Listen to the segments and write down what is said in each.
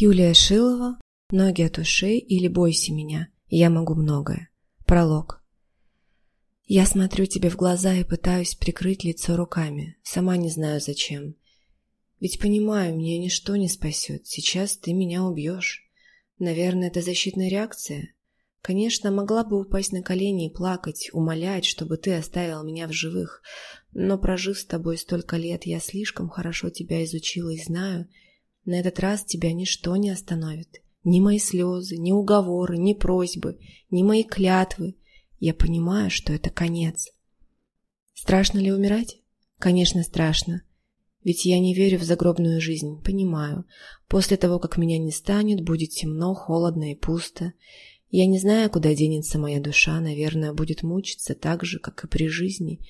Юлия Шилова «Ноги от ушей» или «Бойся меня, я могу многое». Пролог. Я смотрю тебе в глаза и пытаюсь прикрыть лицо руками, сама не знаю зачем. Ведь понимаю, меня ничто не спасет, сейчас ты меня убьешь. Наверное, это защитная реакция. Конечно, могла бы упасть на колени и плакать, умолять, чтобы ты оставил меня в живых, но прожив с тобой столько лет, я слишком хорошо тебя изучила и знаю, на этот раз тебя ничто не остановит. Ни мои слезы, ни уговоры, ни просьбы, ни мои клятвы. Я понимаю, что это конец. Страшно ли умирать? Конечно, страшно. Ведь я не верю в загробную жизнь, понимаю. После того, как меня не станет, будет темно, холодно и пусто. Я не знаю, куда денется моя душа, наверное, будет мучиться так же, как и при жизни,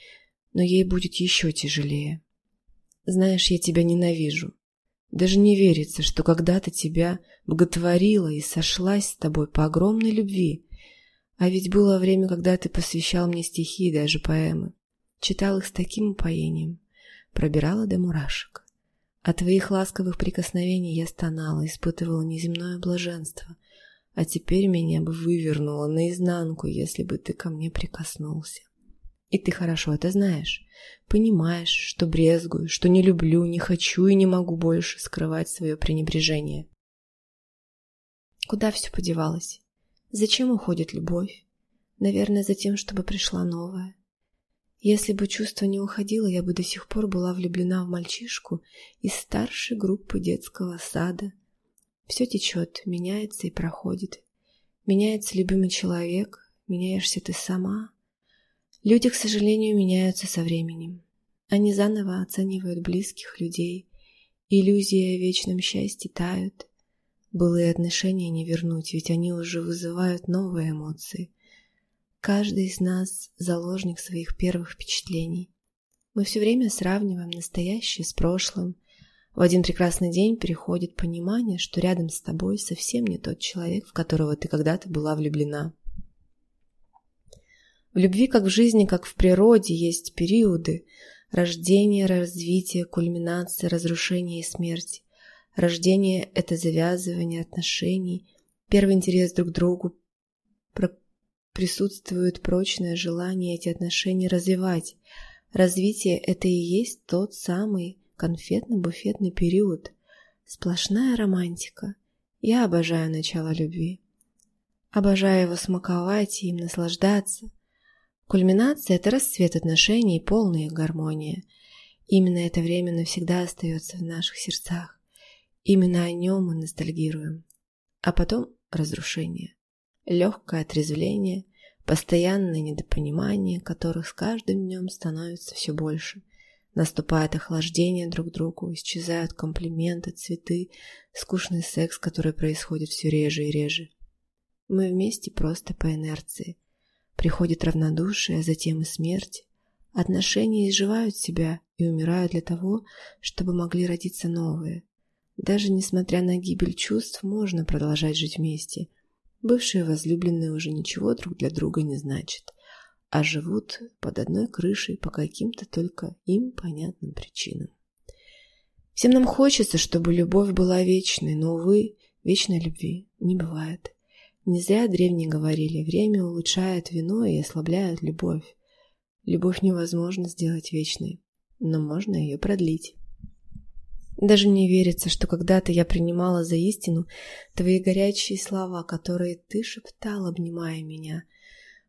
но ей будет еще тяжелее. Знаешь, я тебя ненавижу. Даже не верится, что когда-то тебя боготворила и сошлась с тобой по огромной любви. А ведь было время, когда ты посвящал мне стихи и даже поэмы. Читал их с таким упоением. Пробирала до мурашек. От твоих ласковых прикосновений я стонала, испытывала неземное блаженство — а теперь меня бы вывернуло наизнанку, если бы ты ко мне прикоснулся. И ты хорошо это знаешь. Понимаешь, что брезгую, что не люблю, не хочу и не могу больше скрывать свое пренебрежение. Куда все подевалось? Зачем уходит любовь? Наверное, за тем, чтобы пришла новая. Если бы чувство не уходило, я бы до сих пор была влюблена в мальчишку из старшей группы детского сада – все течет, меняется и проходит. Меняется любимый человек, меняешься ты сама. Люди, к сожалению, меняются со временем. Они заново оценивают близких людей. Иллюзии о вечном счастье тают. Былые отношения не вернуть, ведь они уже вызывают новые эмоции. Каждый из нас – заложник своих первых впечатлений. Мы все время сравниваем настоящее с прошлым – в один прекрасный день приходит понимание, что рядом с тобой совсем не тот человек, в которого ты когда-то была влюблена. В любви, как в жизни, как в природе, есть периоды – рождение, развитие, кульминация, разрушение и смерть. Рождение – это завязывание отношений, первый интерес друг к другу, присутствует прочное желание эти отношения развивать. Развитие – это и есть тот самый конфетно-буфетный период. Сплошная романтика. Я обожаю начало любви. Обожаю его смаковать и им наслаждаться. Кульминация – это расцвет отношений и полная гармония. Именно это время навсегда остается в наших сердцах. Именно о нем мы ностальгируем. А потом разрушение. Легкое отрезвление, постоянное недопонимание, которых с каждым днем становится все больше. Наступает охлаждение друг другу, исчезают комплименты, цветы, скучный секс, который происходит все реже и реже. Мы вместе просто по инерции. Приходит равнодушие, а затем и смерть. Отношения изживают себя и умирают для того, чтобы могли родиться новые. Даже несмотря на гибель чувств, можно продолжать жить вместе. Бывшие возлюбленные уже ничего друг для друга не значат а живут под одной крышей по каким-то только им понятным причинам. Всем нам хочется, чтобы любовь была вечной, но, увы, вечной любви не бывает. Не зря древние говорили, время улучшает вино и ослабляет любовь. Любовь невозможно сделать вечной, но можно ее продлить. Даже не верится, что когда-то я принимала за истину твои горячие слова, которые ты шептал, обнимая меня –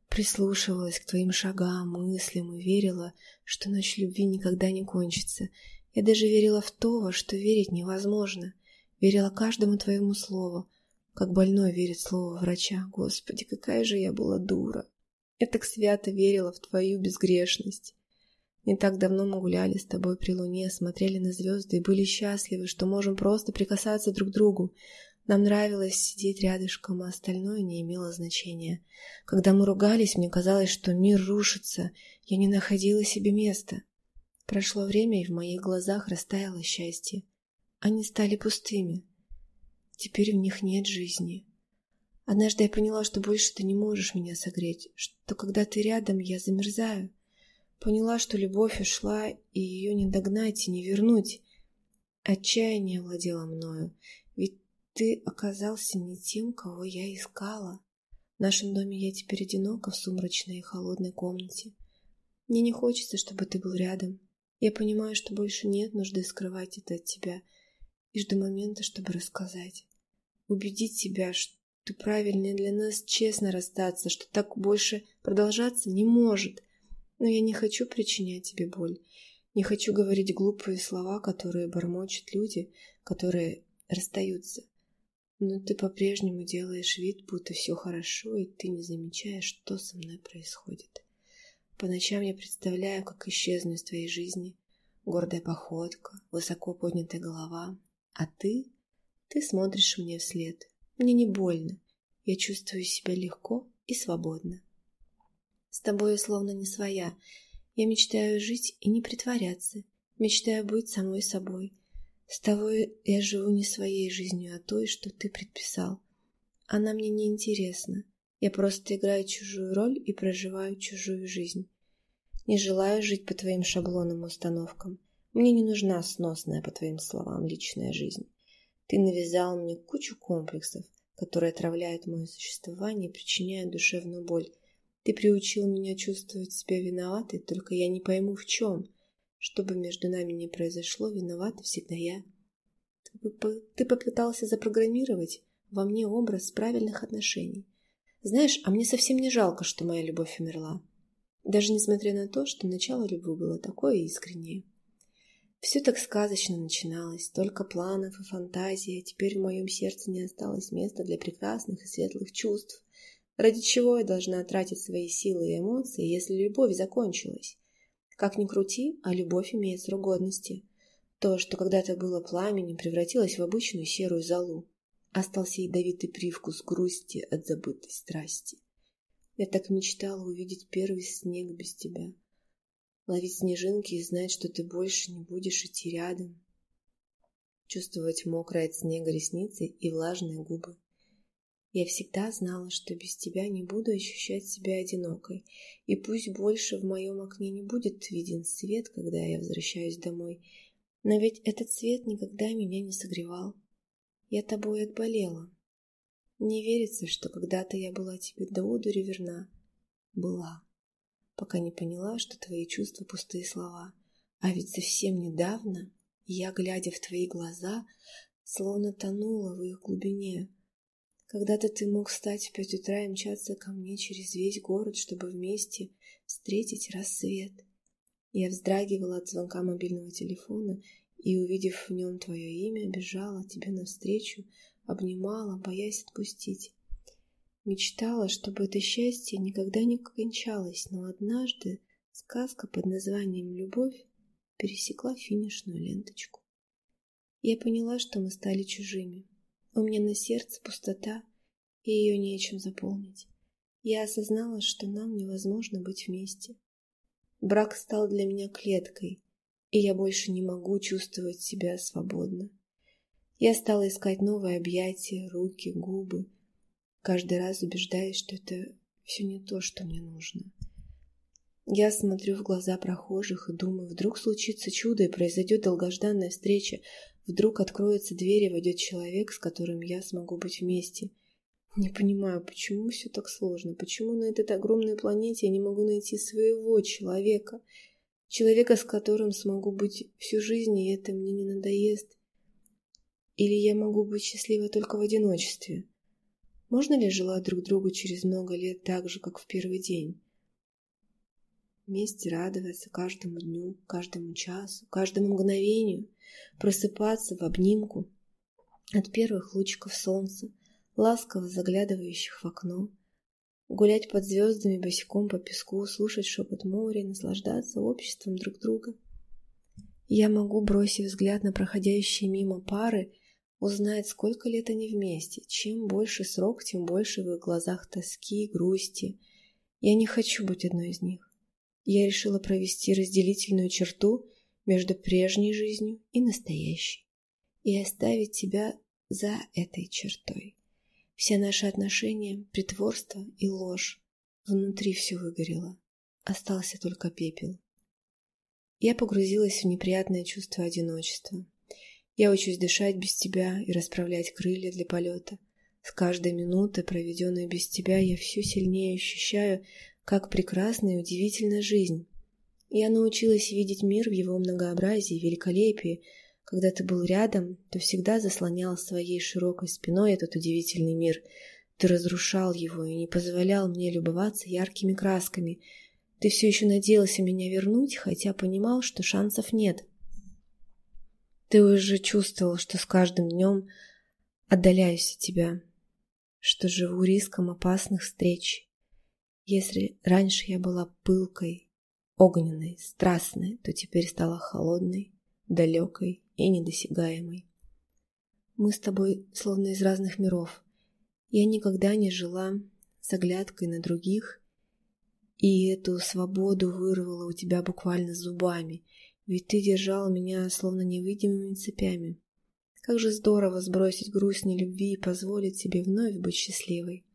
Прислушивалась к твоим шагам, мыслям и верила, что ночь любви никогда не кончится. Я даже верила в то, во что верить невозможно. Верила каждому твоему слову, как больной верит слову врача. Господи, какая же я была дура. Я так свято верила в твою безгрешность. Не так давно мы гуляли с тобой при луне, смотрели на звезды и были счастливы, что можем просто прикасаться друг к другу, нам нравилось сидеть рядышком, а остальное не имело значения. Когда мы ругались, мне казалось, что мир рушится. Я не находила себе места. Прошло время, и в моих глазах растаяло счастье. Они стали пустыми. Теперь в них нет жизни. Однажды я поняла, что больше ты не можешь меня согреть, что когда ты рядом, я замерзаю. Поняла, что любовь ушла, и ее не догнать и не вернуть. Отчаяние владело мною, ведь ты оказался не тем, кого я искала. В нашем доме я теперь одинока в сумрачной и холодной комнате. Мне не хочется, чтобы ты был рядом. Я понимаю, что больше нет нужды скрывать это от тебя и жду момента, чтобы рассказать. Убедить тебя, что правильно для нас честно расстаться, что так больше продолжаться не может. Но я не хочу причинять тебе боль. Не хочу говорить глупые слова, которые бормочут люди, которые расстаются. Но ты по-прежнему делаешь вид, будто все хорошо, и ты не замечаешь, что со мной происходит. По ночам я представляю, как исчезну из твоей жизни. Гордая походка, высоко поднятая голова. А ты? Ты смотришь мне вслед. Мне не больно. Я чувствую себя легко и свободно. С тобой я словно не своя. Я мечтаю жить и не притворяться. Мечтаю быть самой собой. С тобой я живу не своей жизнью, а той, что ты предписал. Она мне не интересна. Я просто играю чужую роль и проживаю чужую жизнь. Не желаю жить по твоим шаблонам и установкам. Мне не нужна сносная, по твоим словам, личная жизнь. Ты навязал мне кучу комплексов, которые отравляют мое существование и причиняют душевную боль. Ты приучил меня чувствовать себя виноватой, только я не пойму в чем. Что бы между нами ни произошло, виновата всегда я. Ты попытался запрограммировать во мне образ правильных отношений. Знаешь, а мне совсем не жалко, что моя любовь умерла. Даже несмотря на то, что начало любви было такое искреннее. Все так сказочно начиналось, только планов и фантазий, а теперь в моем сердце не осталось места для прекрасных и светлых чувств. Ради чего я должна тратить свои силы и эмоции, если любовь закончилась? Как ни крути, а любовь имеет срок годности. То, что когда-то было пламенем, превратилось в обычную серую золу. Остался ядовитый привкус грусти от забытой страсти. Я так мечтала увидеть первый снег без тебя. Ловить снежинки и знать, что ты больше не будешь идти рядом. Чувствовать мокрые от снега ресницы и влажные губы. Я всегда знала, что без тебя не буду ощущать себя одинокой, и пусть больше в моем окне не будет виден свет, когда я возвращаюсь домой, но ведь этот свет никогда меня не согревал. Я тобой отболела, не верится, что когда-то я была тебе до одури верна. Была. Пока не поняла, что твои чувства пустые слова. А ведь совсем недавно я, глядя в твои глаза, словно тонула в их глубине. Когда-то ты мог встать в пять утра и мчаться ко мне через весь город, чтобы вместе встретить рассвет. Я вздрагивала от звонка мобильного телефона и, увидев в нем твое имя, бежала тебе навстречу, обнимала, боясь отпустить. Мечтала, чтобы это счастье никогда не кончалось, но однажды сказка под названием «Любовь» пересекла финишную ленточку. Я поняла, что мы стали чужими. У меня на сердце пустота, и ее нечем заполнить. Я осознала, что нам невозможно быть вместе. Брак стал для меня клеткой, и я больше не могу чувствовать себя свободно. Я стала искать новые объятия, руки, губы, каждый раз убеждаясь, что это все не то, что мне нужно. Я смотрю в глаза прохожих и думаю, вдруг случится чудо и произойдет долгожданная встреча, вдруг откроется дверь и войдет человек, с которым я смогу быть вместе. Не понимаю, почему все так сложно, почему на этой огромной планете я не могу найти своего человека, человека, с которым смогу быть всю жизнь, и это мне не надоест. Или я могу быть счастлива только в одиночестве? Можно ли желать друг другу через много лет так же, как в первый день? Вместе радоваться каждому дню, каждому часу, каждому мгновению, просыпаться в обнимку от первых лучиков солнца, ласково заглядывающих в окно, гулять под звездами босиком по песку, слушать шепот моря, наслаждаться обществом друг друга. Я могу, бросив взгляд на проходящие мимо пары, узнать, сколько лет они вместе. Чем больше срок, тем больше в их глазах тоски, грусти. Я не хочу быть одной из них. Я решила провести разделительную черту между прежней жизнью и настоящей. И оставить тебя за этой чертой. Все наши отношения, притворство и ложь. Внутри все выгорело. Остался только пепел. Я погрузилась в неприятное чувство одиночества. Я учусь дышать без тебя и расправлять крылья для полета. С каждой минутой, проведенной без тебя, я все сильнее ощущаю, как прекрасна и удивительна жизнь. Я научилась видеть мир в его многообразии и великолепии. Когда ты был рядом, то всегда заслонял своей широкой спиной этот удивительный мир. Ты разрушал его и не позволял мне любоваться яркими красками. Ты все еще надеялся меня вернуть, хотя понимал, что шансов нет. Ты уже чувствовал, что с каждым днем отдаляюсь от тебя, что живу риском опасных встреч. Если раньше я была пылкой, огненной, страстной, то теперь стала холодной, далекой и недосягаемой. Мы с тобой словно из разных миров. Я никогда не жила с оглядкой на других, и эту свободу вырвала у тебя буквально зубами, ведь ты держал меня словно невидимыми цепями. Как же здорово сбросить грусть нелюбви и позволить себе вновь быть счастливой.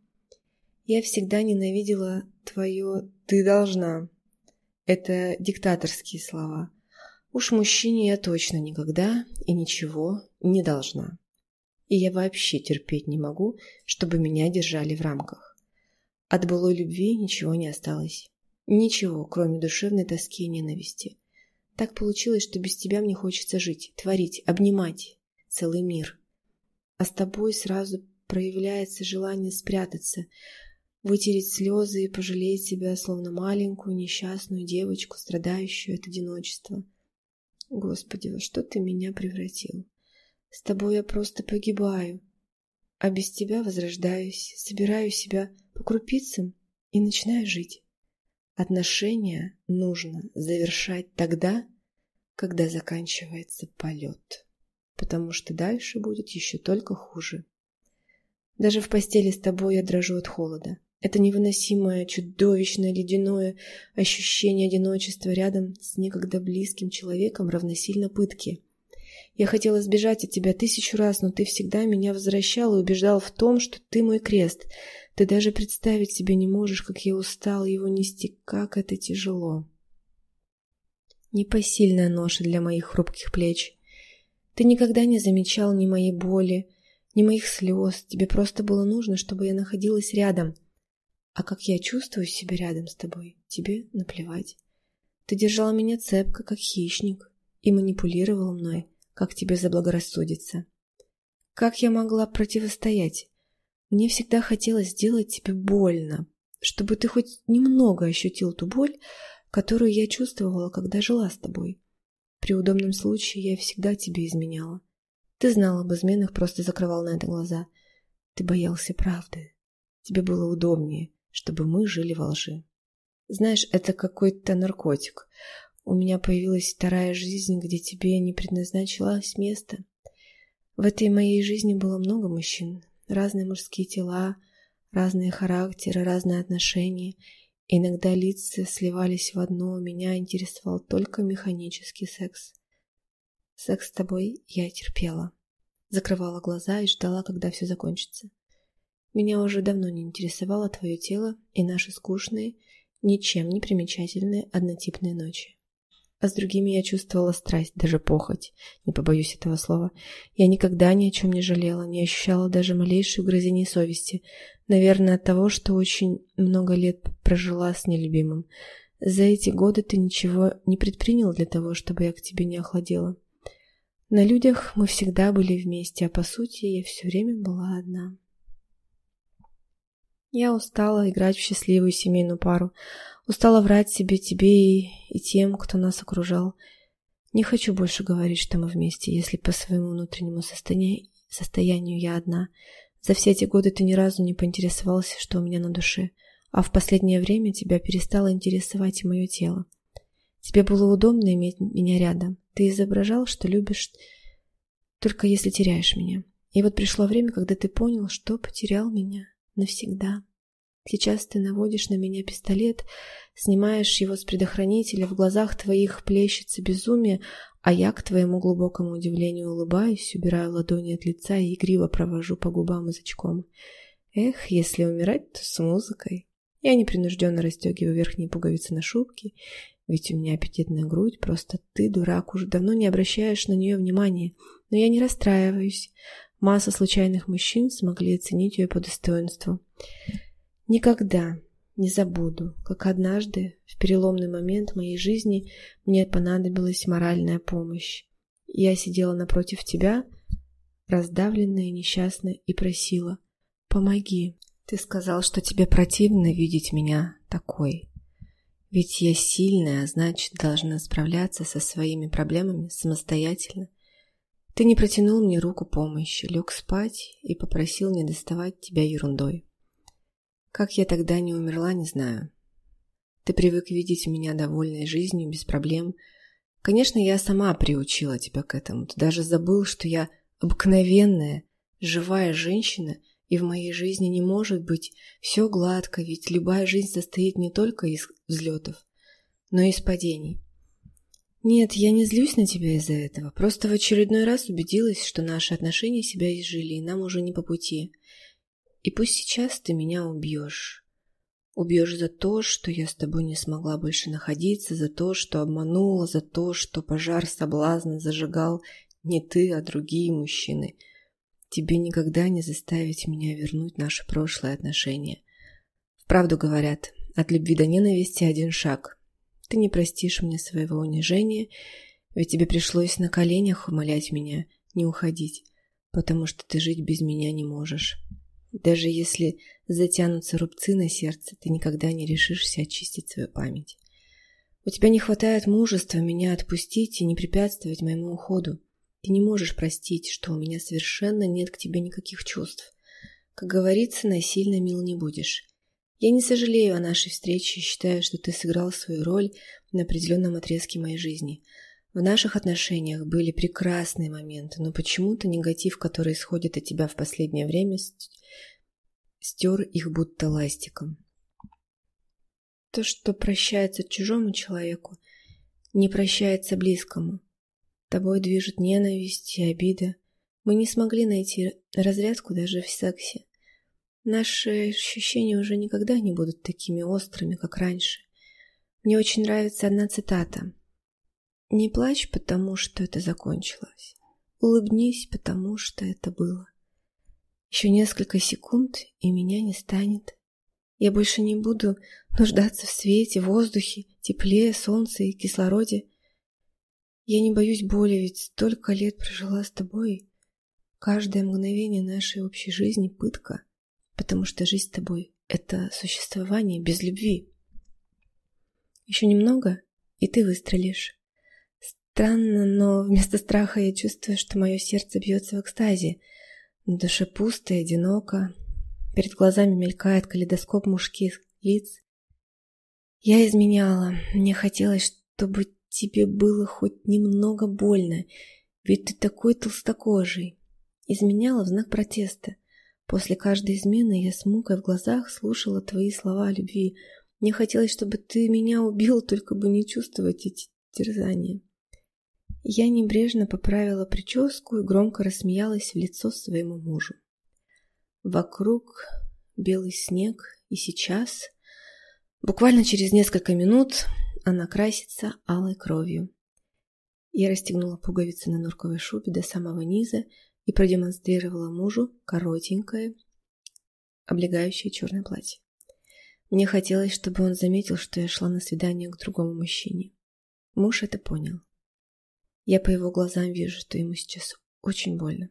Я всегда ненавидела твое «ты должна». Это диктаторские слова. Уж мужчине я точно никогда и ничего не должна. И я вообще терпеть не могу, чтобы меня держали в рамках. От былой любви ничего не осталось. Ничего, кроме душевной тоски и ненависти. Так получилось, что без тебя мне хочется жить, творить, обнимать целый мир. А с тобой сразу проявляется желание спрятаться, вытереть слезы и пожалеть себя, словно маленькую несчастную девочку, страдающую от одиночества. Господи, во что ты меня превратил? С тобой я просто погибаю, а без тебя возрождаюсь, собираю себя по крупицам и начинаю жить. Отношения нужно завершать тогда, когда заканчивается полет, потому что дальше будет еще только хуже. Даже в постели с тобой я дрожу от холода. Это невыносимое, чудовищное, ледяное ощущение одиночества рядом с некогда близким человеком равносильно пытке. Я хотела сбежать от тебя тысячу раз, но ты всегда меня возвращал и убеждал в том, что ты мой крест — ты даже представить себе не можешь, как я устал его нести, как это тяжело. Непосильная ноша для моих хрупких плеч. Ты никогда не замечал ни моей боли, ни моих слез. Тебе просто было нужно, чтобы я находилась рядом. А как я чувствую себя рядом с тобой, тебе наплевать. Ты держал меня цепко, как хищник, и манипулировал мной, как тебе заблагорассудится. Как я могла противостоять? Мне всегда хотелось сделать тебе больно, чтобы ты хоть немного ощутил ту боль, которую я чувствовала, когда жила с тобой. При удобном случае я всегда тебе изменяла. Ты знал об изменах, просто закрывал на это глаза. Ты боялся правды. Тебе было удобнее, чтобы мы жили во лжи. Знаешь, это какой-то наркотик. У меня появилась вторая жизнь, где тебе не предназначилось место. В этой моей жизни было много мужчин, разные мужские тела, разные характеры, разные отношения. Иногда лица сливались в одно, меня интересовал только механический секс. Секс с тобой я терпела. Закрывала глаза и ждала, когда все закончится. Меня уже давно не интересовало твое тело и наши скучные, ничем не примечательные однотипные ночи а с другими я чувствовала страсть, даже похоть, не побоюсь этого слова. Я никогда ни о чем не жалела, не ощущала даже малейшей угрызений совести. Наверное, от того, что очень много лет прожила с нелюбимым. За эти годы ты ничего не предпринял для того, чтобы я к тебе не охладела. На людях мы всегда были вместе, а по сути я все время была одна. Я устала играть в счастливую семейную пару, Устала врать себе, тебе и, и тем, кто нас окружал. Не хочу больше говорить, что мы вместе, если по своему внутреннему состоянию, состоянию я одна. За все эти годы ты ни разу не поинтересовался, что у меня на душе, а в последнее время тебя перестало интересовать и мое тело. Тебе было удобно иметь меня рядом. Ты изображал, что любишь, только если теряешь меня. И вот пришло время, когда ты понял, что потерял меня навсегда. Сейчас ты наводишь на меня пистолет, снимаешь его с предохранителя, в глазах твоих плещется безумие, а я, к твоему глубокому удивлению, улыбаюсь, убираю ладони от лица и игриво провожу по губам язычком. Эх, если умирать, то с музыкой. Я непринужденно расстегиваю верхние пуговицы на шубке, ведь у меня аппетитная грудь, просто ты, дурак, уже давно не обращаешь на нее внимания. Но я не расстраиваюсь. Масса случайных мужчин смогли оценить ее по достоинству. Никогда не забуду, как однажды, в переломный момент моей жизни, мне понадобилась моральная помощь. Я сидела напротив тебя, раздавленная несчастная, и просила «Помоги». Ты сказал, что тебе противно видеть меня такой. Ведь я сильная, а значит, должна справляться со своими проблемами самостоятельно. Ты не протянул мне руку помощи, лег спать и попросил не доставать тебя ерундой. Как я тогда не умерла, не знаю. Ты привык видеть меня довольной жизнью, без проблем. Конечно, я сама приучила тебя к этому. Ты даже забыл, что я обыкновенная, живая женщина – и в моей жизни не может быть все гладко, ведь любая жизнь состоит не только из взлетов, но и из падений. Нет, я не злюсь на тебя из-за этого, просто в очередной раз убедилась, что наши отношения себя изжили, и нам уже не по пути. И пусть сейчас ты меня убьешь. Убьешь за то, что я с тобой не смогла больше находиться, за то, что обманула, за то, что пожар соблазна зажигал не ты, а другие мужчины – Тебе никогда не заставить меня вернуть наши прошлые отношения. Вправду говорят, от любви до ненависти один шаг. Ты не простишь мне своего унижения, ведь тебе пришлось на коленях умолять меня не уходить, потому что ты жить без меня не можешь. Даже если затянутся рубцы на сердце, ты никогда не решишься очистить свою память. У тебя не хватает мужества меня отпустить и не препятствовать моему уходу. Ты не можешь простить, что у меня совершенно нет к тебе никаких чувств. Как говорится, насильно мил не будешь. Я не сожалею о нашей встрече и считаю, что ты сыграл свою роль на определенном отрезке моей жизни. В наших отношениях были прекрасные моменты, но почему-то негатив, который исходит от тебя в последнее время, стер их будто ластиком. То, что прощается чужому человеку, не прощается близкому. Тобой движет ненависть и обида. Мы не смогли найти разрядку даже в сексе. Наши ощущения уже никогда не будут такими острыми, как раньше. Мне очень нравится одна цитата. «Не плачь, потому что это закончилось. Улыбнись, потому что это было. Еще несколько секунд, и меня не станет. Я больше не буду нуждаться в свете, воздухе, тепле, солнце и кислороде. Я не боюсь боли, ведь столько лет прожила с тобой. Каждое мгновение нашей общей жизни — пытка, потому что жизнь с тобой — это существование без любви. Еще немного, и ты выстрелишь. Странно, но вместо страха я чувствую, что мое сердце бьется в экстазе. На душе пусто и одиноко. Перед глазами мелькает калейдоскоп мужских лиц. Я изменяла. Мне хотелось, чтобы тебе было хоть немного больно, ведь ты такой толстокожий. Изменяла в знак протеста. После каждой измены я с мукой в глазах слушала твои слова о любви. Мне хотелось, чтобы ты меня убил, только бы не чувствовать эти терзания. Я небрежно поправила прическу и громко рассмеялась в лицо своему мужу. Вокруг белый снег, и сейчас, буквально через несколько минут, она красится алой кровью. Я расстегнула пуговицы на норковой шубе до самого низа и продемонстрировала мужу коротенькое, облегающее черное платье. Мне хотелось, чтобы он заметил, что я шла на свидание к другому мужчине. Муж это понял. Я по его глазам вижу, что ему сейчас очень больно.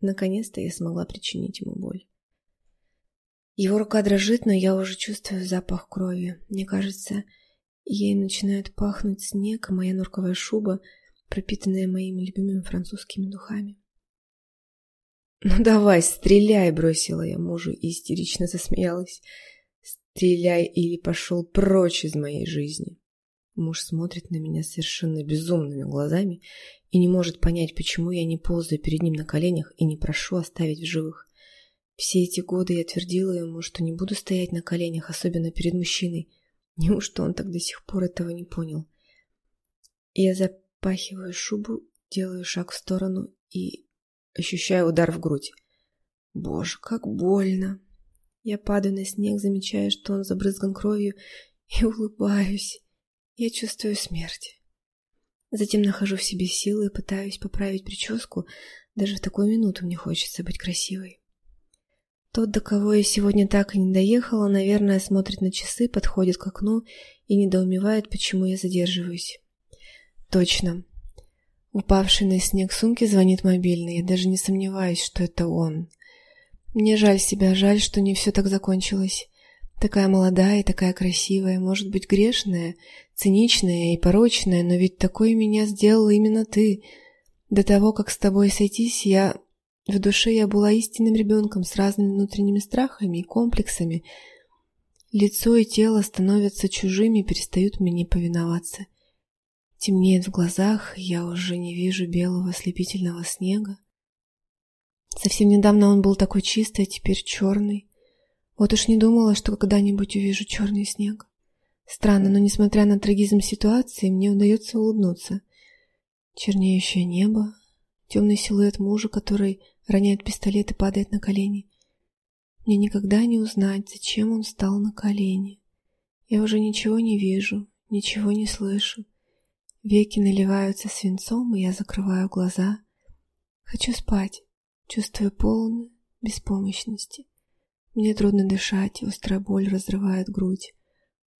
Наконец-то я смогла причинить ему боль. Его рука дрожит, но я уже чувствую запах крови. Мне кажется, Ей начинает пахнуть снег, а моя норковая шуба, пропитанная моими любимыми французскими духами. «Ну давай, стреляй!» — бросила я мужу и истерично засмеялась. «Стреляй или пошел прочь из моей жизни!» Муж смотрит на меня совершенно безумными глазами и не может понять, почему я не ползаю перед ним на коленях и не прошу оставить в живых. Все эти годы я твердила ему, что не буду стоять на коленях, особенно перед мужчиной, Неужто он так до сих пор этого не понял? Я запахиваю шубу, делаю шаг в сторону и ощущаю удар в грудь. Боже, как больно! Я падаю на снег, замечая, что он забрызган кровью, и улыбаюсь. Я чувствую смерть. Затем нахожу в себе силы и пытаюсь поправить прическу. Даже в такую минуту мне хочется быть красивой. Тот, до кого я сегодня так и не доехала, наверное, смотрит на часы, подходит к окну и недоумевает, почему я задерживаюсь. Точно. Упавший на снег сумки звонит мобильный. Я даже не сомневаюсь, что это он. Мне жаль себя, жаль, что не все так закончилось. Такая молодая такая красивая, может быть, грешная, циничная и порочная, но ведь такой меня сделала именно ты. До того, как с тобой сойтись, я в душе я была истинным ребенком с разными внутренними страхами и комплексами. Лицо и тело становятся чужими и перестают мне повиноваться. Темнеет в глазах, я уже не вижу белого ослепительного снега. Совсем недавно он был такой чистый, а теперь черный. Вот уж не думала, что когда-нибудь увижу черный снег. Странно, но несмотря на трагизм ситуации, мне удается улыбнуться. Чернеющее небо, темный силуэт мужа, который роняет пистолет и падает на колени. Мне никогда не узнать, зачем он встал на колени. Я уже ничего не вижу, ничего не слышу. Веки наливаются свинцом, и я закрываю глаза. Хочу спать, чувствуя полную беспомощности. Мне трудно дышать, острая боль разрывает грудь.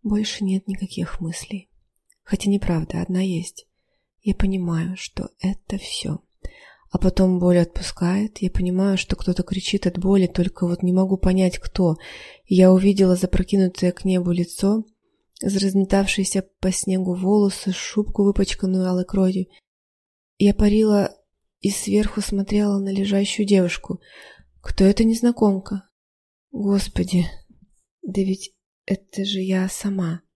Больше нет никаких мыслей. Хотя неправда, одна есть. Я понимаю, что это все. А потом боль отпускает. Я понимаю, что кто-то кричит от боли, только вот не могу понять, кто. Я увидела запрокинутое к небу лицо, разметавшиеся по снегу волосы, шубку, выпачканную алой кровью. Я парила и сверху смотрела на лежащую девушку. Кто эта незнакомка? Господи, да ведь это же я сама.